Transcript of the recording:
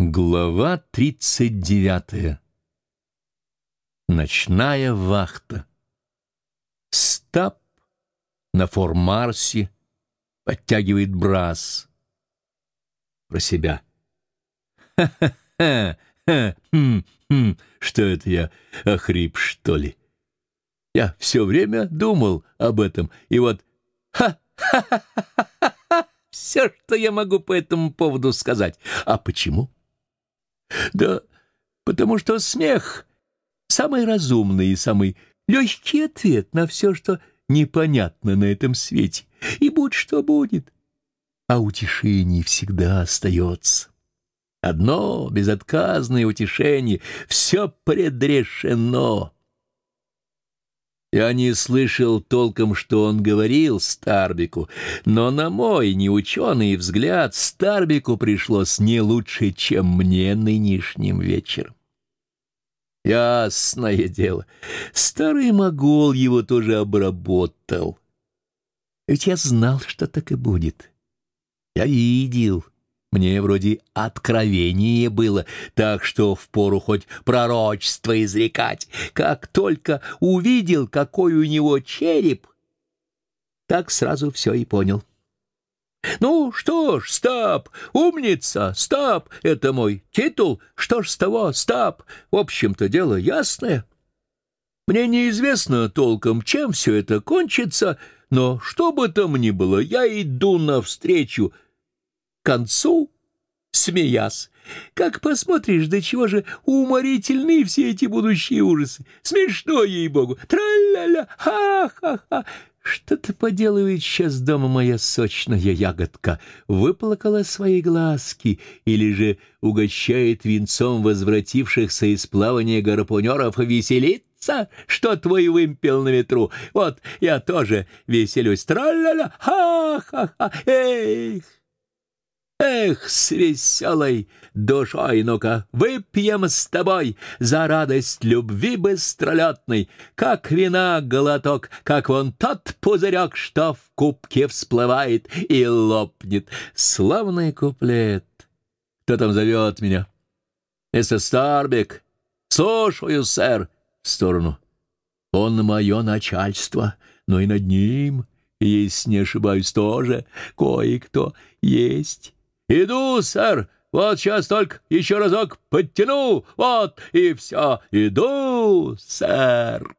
Глава 39. Ночная вахта. Стаб на Фор-Марсе подтягивает брас. Про себя. Ха-ха-ха! Хм, хм, что это я, охрип, что ли? Я все время думал об этом, и вот ха-ха-ха-ха! Все, что я могу по этому поводу сказать. А почему? Да потому что смех — самый разумный и самый легкий ответ на все, что непонятно на этом свете. И будь что будет, а утешение всегда остается. Одно безотказное утешение — все предрешено. Я не слышал толком, что он говорил Старбику, но на мой неученый взгляд Старбику пришлось не лучше, чем мне нынешним вечером. Ясное дело, старый могол его тоже обработал. Ведь я знал, что так и будет. Я видел, мне вроде откровение было, так что впору хоть пророчество изрекать. Как только увидел, какой у него череп, так сразу все и понял. Ну что ж, Стаб, умница, Стаб, это мой титул, что ж с того, Стаб, в общем-то дело ясное. Мне неизвестно толком, чем все это кончится, но что бы там ни было, я иду навстречу концу, смеясь. Как посмотришь, до чего же уморительны все эти будущие ужасы. Смешно, ей-богу. Тра-ля-ля, ха-ха-ха. Что ты поделывает сейчас дома моя сочная ягодка? Выплакала свои глазки или же угощает венцом возвратившихся из плавания гарпунеров и веселится, что твой вымпел на ветру? Вот я тоже веселюсь. Тра-ля-ля, ха-ха-ха. Эх! Эх, с веселой душой, ну-ка, выпьем с тобой за радость любви быстролетной, как вина глоток, как вон тот пузырек, что в кубке всплывает и лопнет. Славный куплет. Кто там зовет меня? Мистер Старбик. Слушаю, сэр. В сторону. Он мое начальство, но и над ним, если не ошибаюсь, тоже кое-кто есть. «Иду, сэр! Вот сейчас только еще разок подтяну! Вот и все! Иду, сэр!»